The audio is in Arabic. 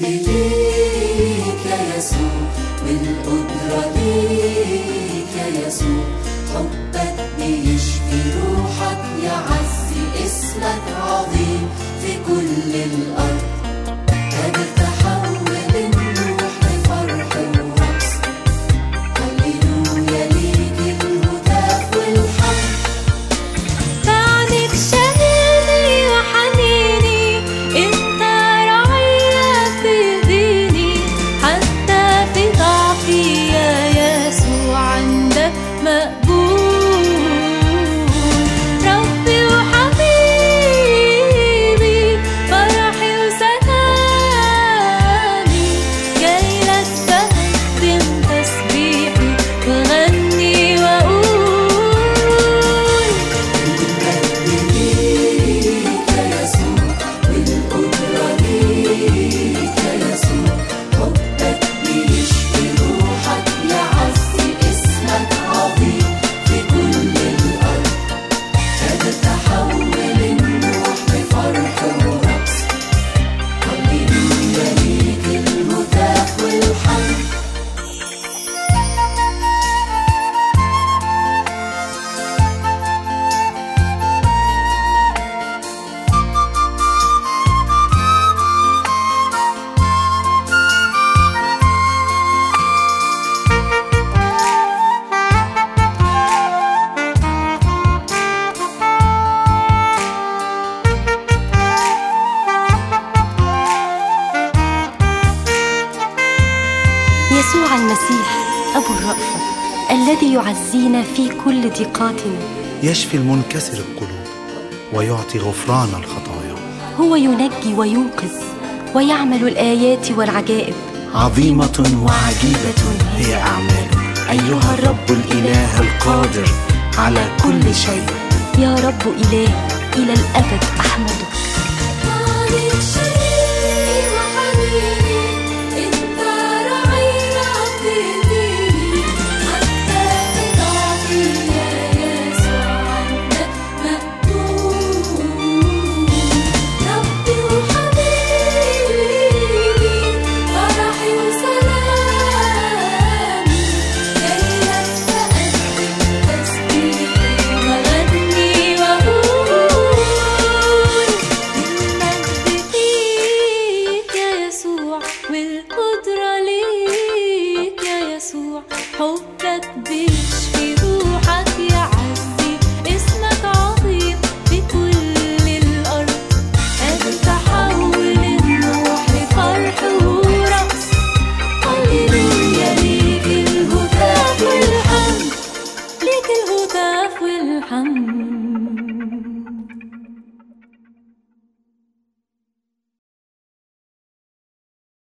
ليك يسوع والقدرة ليك يسوع المسيح أبو الرأفة الذي يعزينا في كل ضيقاتنا يشفي المنكسر القلوب ويعطي غفران الخطايا. هو ينجي وينقذ ويعمل الآيات والعجائب. عظيمة وعجيبة هي أعماله أيها الرب الإله القادر على كل شيء. يا رب إله إلى الأبد أحمدك Hope